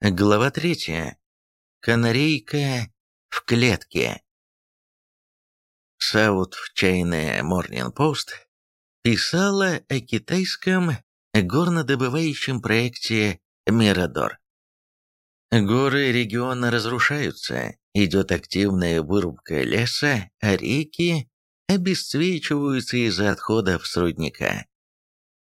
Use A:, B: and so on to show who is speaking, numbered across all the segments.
A: Глава третья. Канарейка в клетке. South China Morning Post писала о китайском горнодобывающем проекте «Мирадор». Горы региона разрушаются, идет активная вырубка леса, а реки обесцвечиваются из-за отходов с рудника.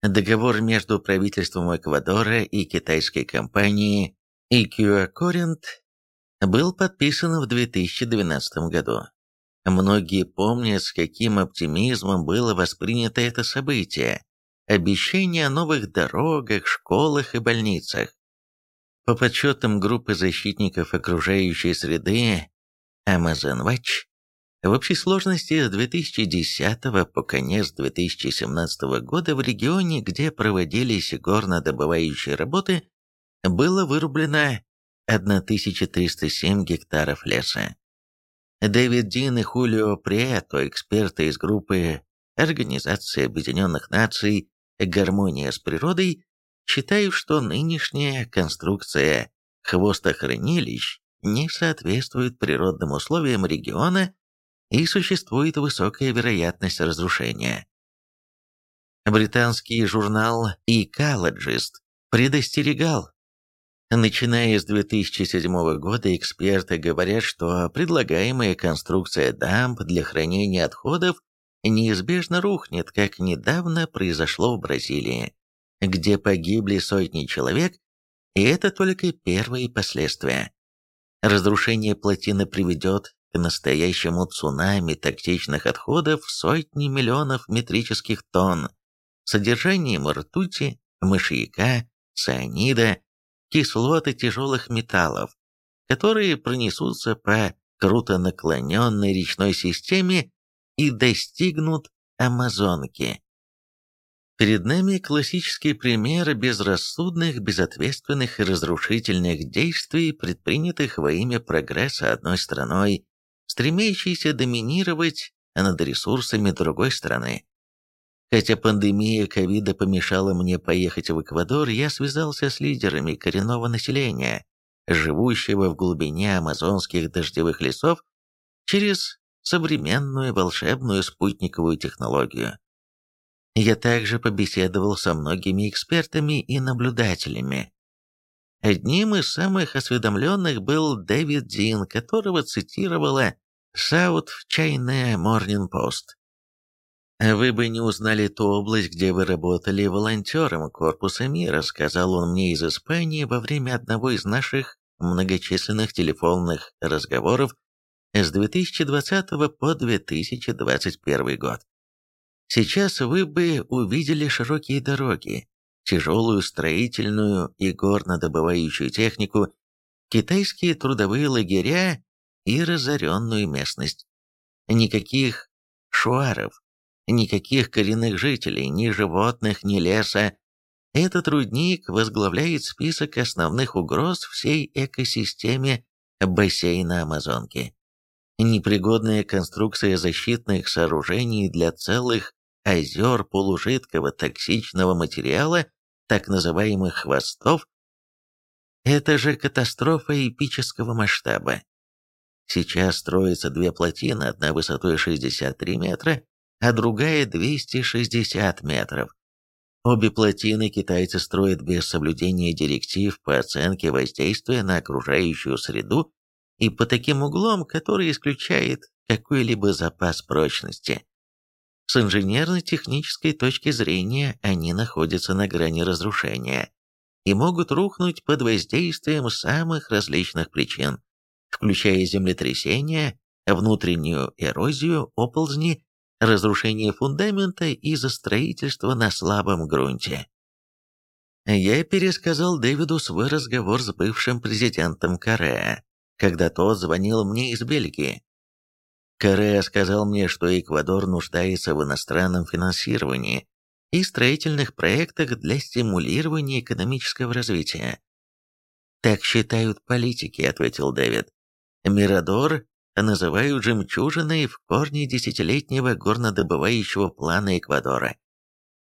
A: Договор между правительством Эквадора и китайской компанией Икюакорент был подписан в 2012 году. Многие помнят, с каким оптимизмом было воспринято это событие. Обещания о новых дорогах, школах и больницах. По подсчетам группы защитников окружающей среды Amazon Watch, в общей сложности с 2010 по конец 2017 года в регионе, где проводились горнодобывающие работы, было вырублено 1307 гектаров леса. Дэвид Дин и Хулио Прието, эксперты из группы Организации Объединенных Наций «Гармония с природой», считают, что нынешняя конструкция хвостохранилищ не соответствует природным условиям региона и существует высокая вероятность разрушения. Британский журнал Ecologist предостерегал. Начиная с 2007 года эксперты говорят, что предлагаемая конструкция дамб для хранения отходов неизбежно рухнет, как недавно произошло в Бразилии где погибли сотни человек, и это только первые последствия. Разрушение плотины приведет к настоящему цунами токсичных отходов в сотни миллионов метрических тонн, содержанием ртути, мышьяка, цианида, кислоты тяжелых металлов, которые пронесутся по круто наклоненной речной системе и достигнут Амазонки. Перед нами классический пример безрассудных, безответственных и разрушительных действий, предпринятых во имя прогресса одной страной, стремящейся доминировать над ресурсами другой страны. Хотя пандемия ковида помешала мне поехать в Эквадор, я связался с лидерами коренного населения, живущего в глубине амазонских дождевых лесов, через современную волшебную спутниковую технологию. Я также побеседовал со многими экспертами и наблюдателями. Одним из самых осведомленных был Дэвид Дин, которого цитировала South China Morning Post. «Вы бы не узнали ту область, где вы работали волонтером Корпуса мира», сказал он мне из Испании во время одного из наших многочисленных телефонных разговоров с 2020 по 2021 год. Сейчас вы бы увидели широкие дороги, тяжелую строительную и горнодобывающую технику, китайские трудовые лагеря и разоренную местность. Никаких шуаров, никаких коренных жителей, ни животных, ни леса. Этот рудник возглавляет список основных угроз всей экосистеме бассейна Амазонки. Непригодная конструкция защитных сооружений для целых озер полужидкого токсичного материала, так называемых хвостов, это же катастрофа эпического масштаба. Сейчас строятся две плотины, одна высотой 63 метра, а другая 260 метров. Обе плотины китайцы строят без соблюдения директив по оценке воздействия на окружающую среду и по таким углом, который исключает какой-либо запас прочности. С инженерно-технической точки зрения они находятся на грани разрушения и могут рухнуть под воздействием самых различных причин, включая землетрясения, внутреннюю эрозию, оползни, разрушение фундамента из-за строительства на слабом грунте. Я пересказал Дэвиду свой разговор с бывшим президентом Корея, когда тот звонил мне из Бельгии. Каре сказал мне, что Эквадор нуждается в иностранном финансировании и строительных проектах для стимулирования экономического развития. «Так считают политики», — ответил Дэвид. «Мирадор называют жемчужиной в корне десятилетнего горнодобывающего плана Эквадора.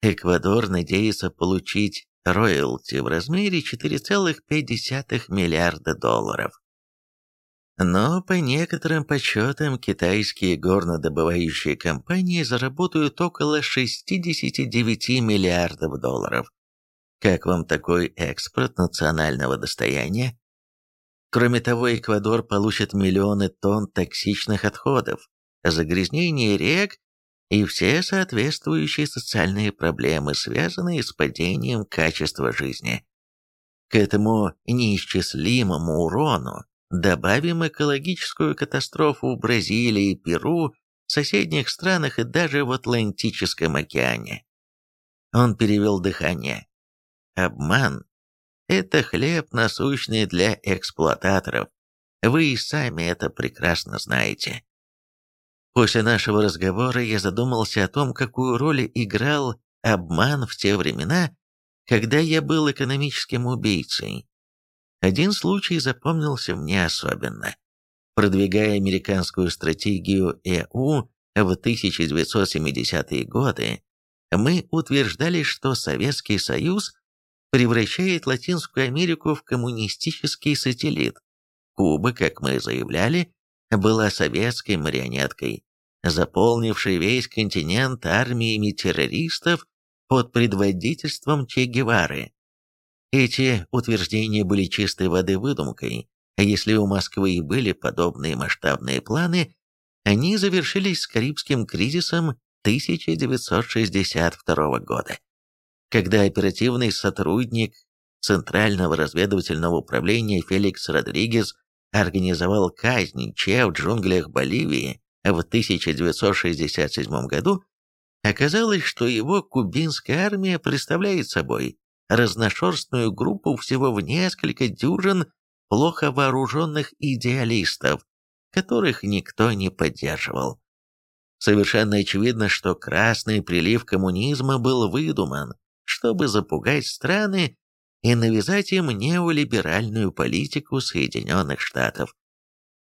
A: Эквадор надеется получить роялти в размере 4,5 миллиарда долларов. Но по некоторым подсчетам китайские горнодобывающие компании заработают около 69 миллиардов долларов. Как вам такой экспорт национального достояния? Кроме того, Эквадор получит миллионы тонн токсичных отходов, загрязнение рек и все соответствующие социальные проблемы, связанные с падением качества жизни. К этому неисчислимому урону добавим экологическую катастрофу в Бразилии, Перу, соседних странах и даже в Атлантическом океане. Он перевел дыхание. Обман – это хлеб насущный для эксплуататоров. Вы и сами это прекрасно знаете. После нашего разговора я задумался о том, какую роль играл обман в те времена, когда я был экономическим убийцей. Один случай запомнился мне особенно. Продвигая американскую стратегию ЭУ в 1970-е годы, мы утверждали, что Советский Союз превращает Латинскую Америку в коммунистический сателлит. Куба, как мы заявляли, была советской марионеткой, заполнившей весь континент армиями террористов под предводительством Че Гевары. Эти утверждения были чистой воды выдумкой, а если у Москвы и были подобные масштабные планы, они завершились с Карибским кризисом 1962 года, когда оперативный сотрудник Центрального разведывательного управления Феликс Родригес организовал казнь Че в джунглях Боливии в 1967 году, оказалось, что его кубинская армия представляет собой разношерстную группу всего в несколько дюжин плохо вооруженных идеалистов, которых никто не поддерживал. Совершенно очевидно, что красный прилив коммунизма был выдуман, чтобы запугать страны и навязать им неолиберальную политику Соединенных Штатов.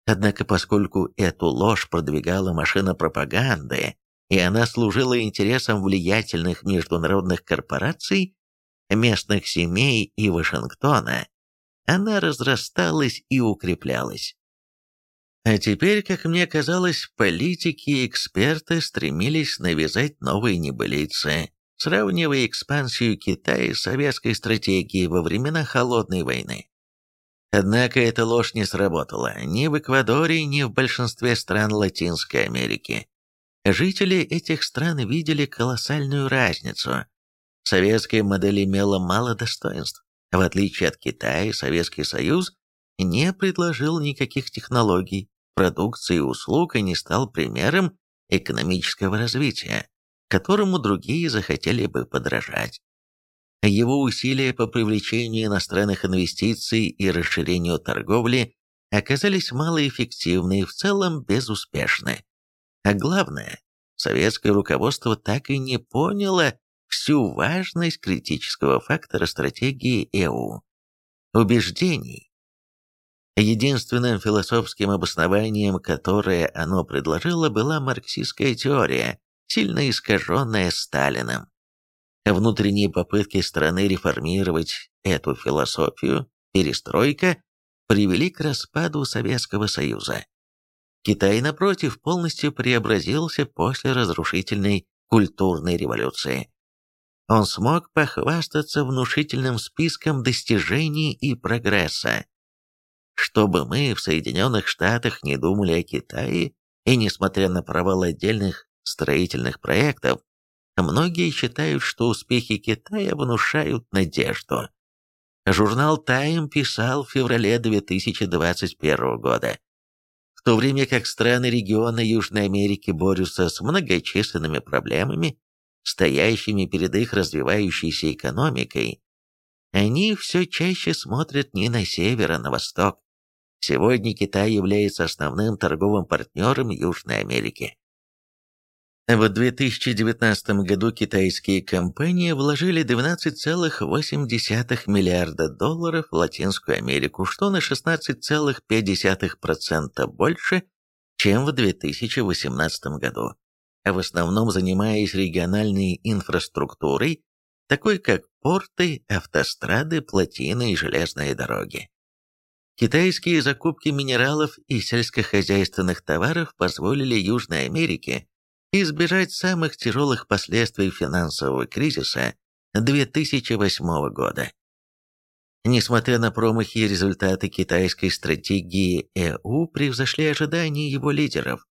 A: Однако поскольку эту ложь продвигала машина пропаганды, и она служила интересам влиятельных международных корпораций, местных семей и Вашингтона, она разрасталась и укреплялась. А теперь, как мне казалось, политики и эксперты стремились навязать новые небылицы, сравнивая экспансию Китая с советской стратегией во времена Холодной войны. Однако эта ложь не сработала ни в Эквадоре, ни в большинстве стран Латинской Америки. Жители этих стран видели колоссальную разницу советская модель имела мало достоинств. В отличие от Китая, Советский Союз не предложил никаких технологий, продукции и услуг и не стал примером экономического развития, которому другие захотели бы подражать. Его усилия по привлечению иностранных инвестиций и расширению торговли оказались малоэффективны и в целом безуспешны. А главное, советское руководство так и не поняло всю важность критического фактора стратегии ЭУ – убеждений. Единственным философским обоснованием, которое оно предложило, была марксистская теория, сильно искаженная Сталиным. Внутренние попытки страны реформировать эту философию, перестройка, привели к распаду Советского Союза. Китай, напротив, полностью преобразился после разрушительной культурной революции он смог похвастаться внушительным списком достижений и прогресса. Чтобы мы в Соединенных Штатах не думали о Китае, и несмотря на провал отдельных строительных проектов, многие считают, что успехи Китая внушают надежду. Журнал «Тайм» писал в феврале 2021 года. В то время как страны региона Южной Америки борются с многочисленными проблемами, стоящими перед их развивающейся экономикой, они все чаще смотрят не на север, а на восток. Сегодня Китай является основным торговым партнером Южной Америки. В 2019 году китайские компании вложили 12,8 миллиарда долларов в Латинскую Америку, что на 16,5% больше, чем в 2018 году в основном занимаясь региональной инфраструктурой, такой как порты, автострады, плотины и железные дороги. Китайские закупки минералов и сельскохозяйственных товаров позволили Южной Америке избежать самых тяжелых последствий финансового кризиса 2008 года. Несмотря на промахи, результаты китайской стратегии ЭУ превзошли ожидания его лидеров.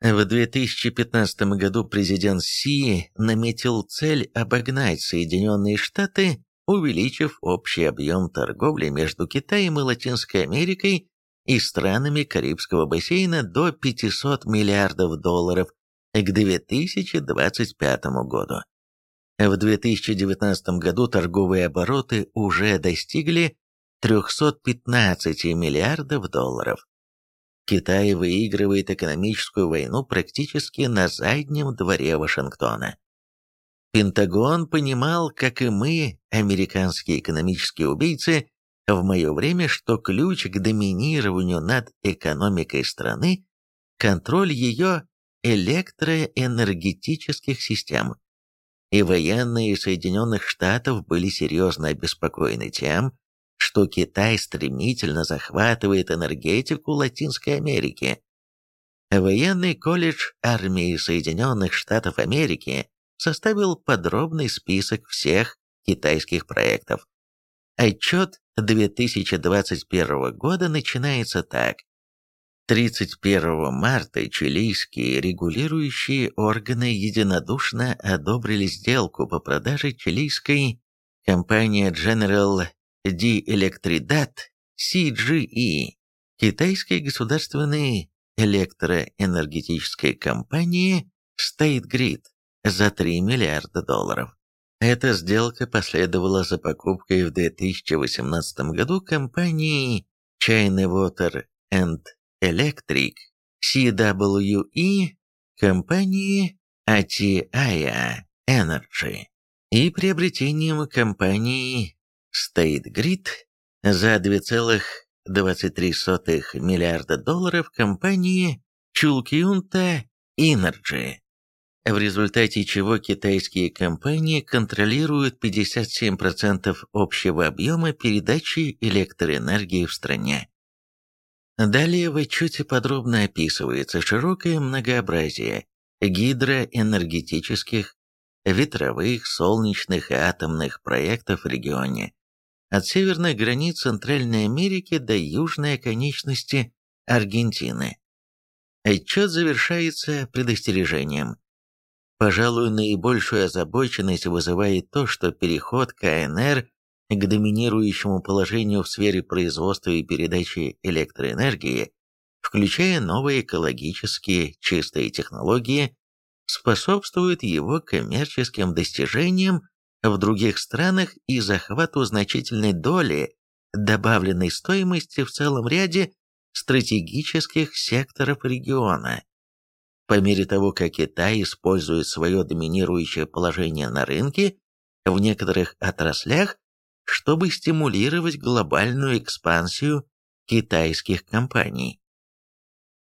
A: В 2015 году президент Си наметил цель обогнать Соединенные Штаты, увеличив общий объем торговли между Китаем и Латинской Америкой и странами Карибского бассейна до 500 миллиардов долларов к 2025 году. В 2019 году торговые обороты уже достигли 315 миллиардов долларов. Китай выигрывает экономическую войну практически на заднем дворе Вашингтона. Пентагон понимал, как и мы, американские экономические убийцы, в мое время, что ключ к доминированию над экономикой страны – контроль ее электроэнергетических систем и военные Соединенных Штатов были серьезно обеспокоены тем, что Китай стремительно захватывает энергетику Латинской Америки. Военный колледж армии Соединенных Штатов Америки составил подробный список всех китайских проектов. Отчет 2021 года начинается так. 31 марта чилийские регулирующие органы единодушно одобрили сделку по продаже чилийской компании General de Electridad CGE, китайской государственной электроэнергетической компании State Grid за 3 миллиарда долларов. Эта сделка последовала за покупкой в 2018 году компании China Water and Electric, CWE, компании Atiaya Energy и приобретением компании State Grid за 2,23 миллиарда долларов компании Chulkyunta Energy, в результате чего китайские компании контролируют 57% общего объема передачи электроэнергии в стране. Далее в отчете подробно описывается широкое многообразие гидроэнергетических, ветровых, солнечных и атомных проектов в регионе, от северной границ Центральной Америки до южной оконечности Аргентины. Отчет завершается предостережением. Пожалуй, наибольшую озабоченность вызывает то, что переход КНР к доминирующему положению в сфере производства и передачи электроэнергии, включая новые экологические чистые технологии, способствует его коммерческим достижениям в других странах и захвату значительной доли добавленной стоимости в целом ряде стратегических секторов региона. По мере того, как Китай использует свое доминирующее положение на рынке, в некоторых отраслях чтобы стимулировать глобальную экспансию китайских компаний.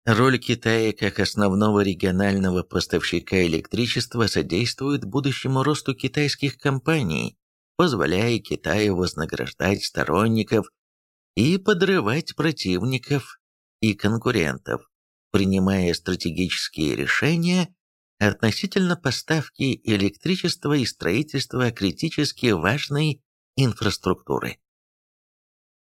A: Роль Китая как основного регионального поставщика электричества содействует будущему росту китайских компаний, позволяя Китаю вознаграждать сторонников и подрывать противников и конкурентов, принимая стратегические решения относительно поставки электричества и строительства критически важной инфраструктуры.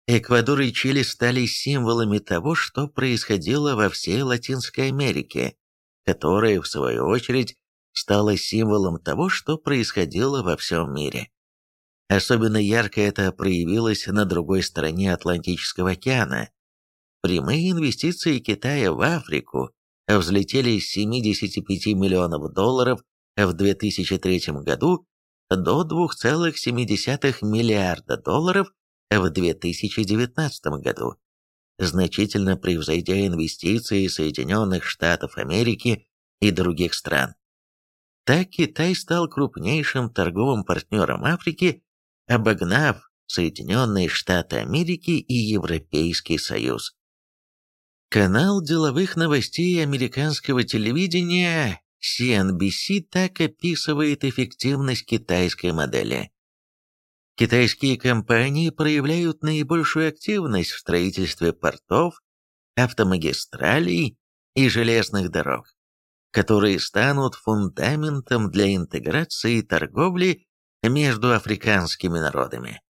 A: Эквадор и Чили стали символами того, что происходило во всей Латинской Америке, которая, в свою очередь, стала символом того, что происходило во всем мире. Особенно ярко это проявилось на другой стороне Атлантического океана. Прямые инвестиции Китая в Африку взлетели с 75 миллионов долларов в 2003 году до 2,7 миллиарда долларов в 2019 году, значительно превзойдя инвестиции Соединенных Штатов Америки и других стран. Так Китай стал крупнейшим торговым партнером Африки, обогнав Соединенные Штаты Америки и Европейский Союз. Канал деловых новостей американского телевидения CNBC так описывает эффективность китайской модели. Китайские компании проявляют наибольшую активность в строительстве портов, автомагистралей и железных дорог, которые станут фундаментом для интеграции торговли между африканскими народами.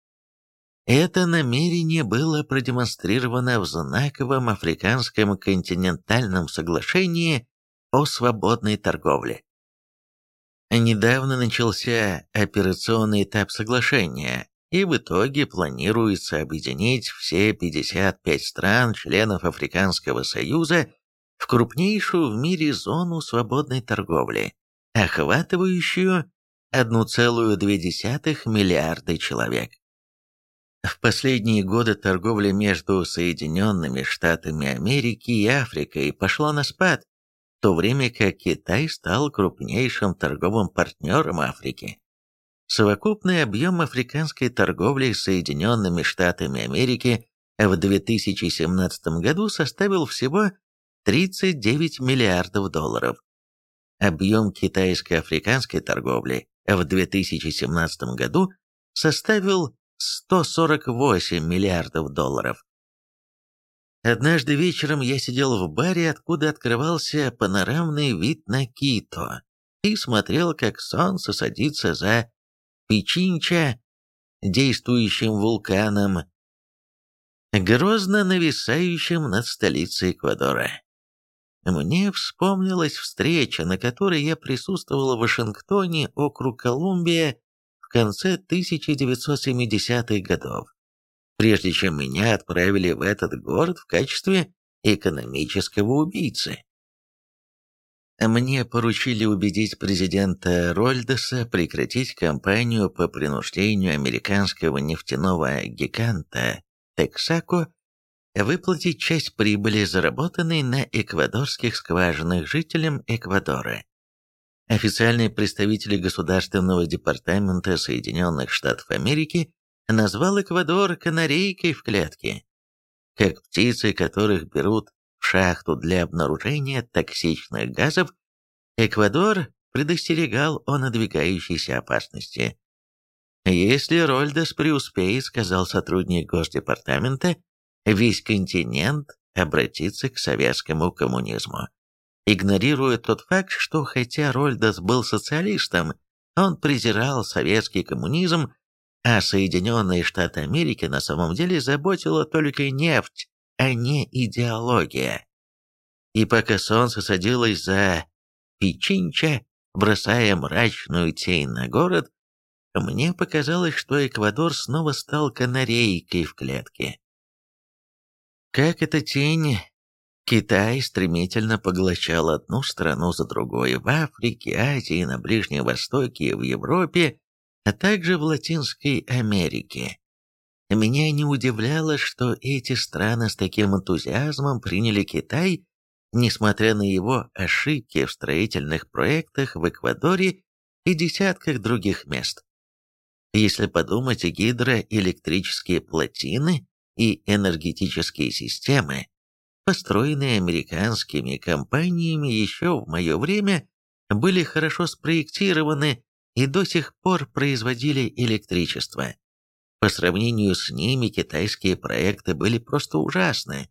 A: Это намерение было продемонстрировано в знаковом африканском континентальном соглашении о свободной торговле. Недавно начался операционный этап соглашения, и в итоге планируется объединить все 55 стран, членов Африканского Союза, в крупнейшую в мире зону свободной торговли, охватывающую 1,2 миллиарда человек. В последние годы торговля между Соединенными Штатами Америки и Африкой пошла на спад, в то время как Китай стал крупнейшим торговым партнером Африки. Совокупный объем африканской торговли с Соединенными Штатами Америки в 2017 году составил всего 39 миллиардов долларов. Объем китайско-африканской торговли в 2017 году составил 148 миллиардов долларов. Однажды вечером я сидел в баре, откуда открывался панорамный вид на Кито, и смотрел, как солнце садится за Пичинча, действующим вулканом, грозно нависающим над столицей Эквадора. Мне вспомнилась встреча, на которой я присутствовал в Вашингтоне, округ Колумбия, конце 1970-х годов, прежде чем меня отправили в этот город в качестве экономического убийцы. Мне поручили убедить президента Рольдеса прекратить кампанию по принуждению американского нефтяного гиганта Texaco выплатить часть прибыли, заработанной на эквадорских скважинах жителям Эквадора. Официальный представитель Государственного департамента Соединенных Штатов Америки назвал Эквадор канарейкой в клетке, как птицы, которых берут шахту для обнаружения токсичных газов, Эквадор предостерегал о надвигающейся опасности. «Если Рольдес преуспеет», — сказал сотрудник Госдепартамента, «весь континент обратится к советскому коммунизму». Игнорируя тот факт, что хотя Рольдес был социалистом, он презирал советский коммунизм, а Соединенные Штаты Америки на самом деле заботила только нефть, а не идеология. И пока солнце садилось за Пичинча, бросая мрачную тень на город, мне показалось, что Эквадор снова стал канарейкой в клетке. Как эта тень, Китай стремительно поглощал одну страну за другой в Африке, Азии, на Ближнем Востоке и в Европе, а также в Латинской Америке. Меня не удивляло, что эти страны с таким энтузиазмом приняли Китай, несмотря на его ошибки в строительных проектах в Эквадоре и десятках других мест. Если подумать, гидроэлектрические плотины и энергетические системы, построенные американскими компаниями еще в мое время, были хорошо спроектированы и до сих пор производили электричество. По сравнению с ними китайские проекты были просто ужасны.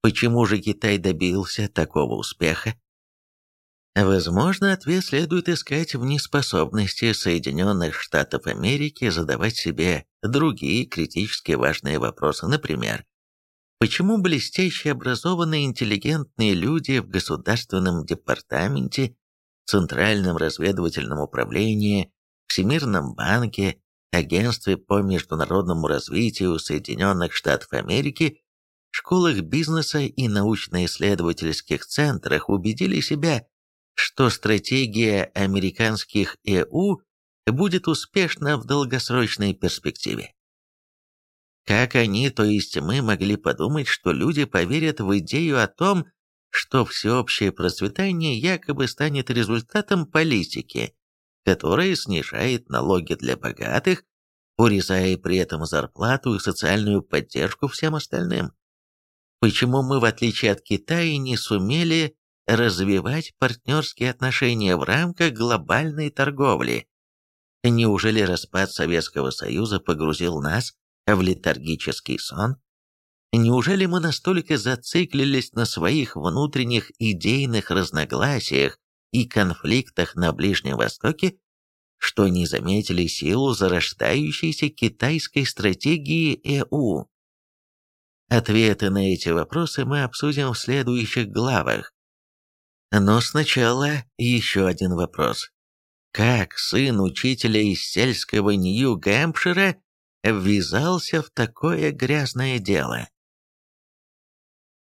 A: Почему же Китай добился такого успеха? Возможно, ответ следует искать в неспособности Соединенных Штатов Америки задавать себе другие критически важные вопросы. Например, почему блестяще образованные интеллигентные люди в Государственном департаменте, Центральном разведывательном управлении, Всемирном банке, Агентстве по международному развитию Соединенных Штатов Америки, школах бизнеса и научно-исследовательских центрах убедили себя, что стратегия американских ЭУ будет успешна в долгосрочной перспективе. Как они, то есть мы, могли подумать, что люди поверят в идею о том, что всеобщее процветание якобы станет результатом политики, которая снижает налоги для богатых, урезая при этом зарплату и социальную поддержку всем остальным. Почему мы, в отличие от Китая, не сумели развивать партнерские отношения в рамках глобальной торговли. Неужели распад Советского Союза погрузил нас в летаргический сон? Неужели мы настолько зациклились на своих внутренних идейных разногласиях и конфликтах на Ближнем Востоке, что не заметили силу зарождающейся китайской стратегии ЭУ? Ответы на эти вопросы мы обсудим в следующих главах. Но сначала еще один вопрос. Как сын учителя из сельского Нью-Гэмпшира ввязался в такое грязное дело?